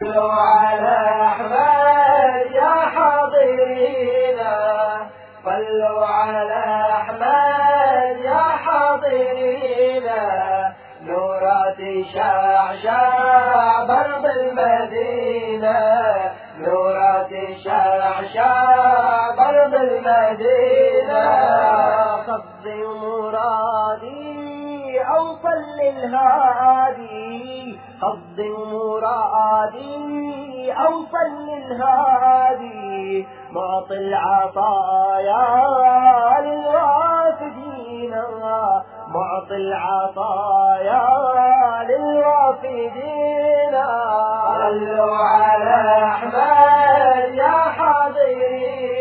صلوا على أحمد يا حاضرين. صلوا على أحمد يا حاضرين. نورات شعشع برض المدينة. نورات شعشع برض المدينة. قضي مرادي أوصل للهادي. قض مرادي أوصل للهادي معطي العطايا للوافدين معطي العطايا للوافدين. صلوا على أحمد يا حاضرين.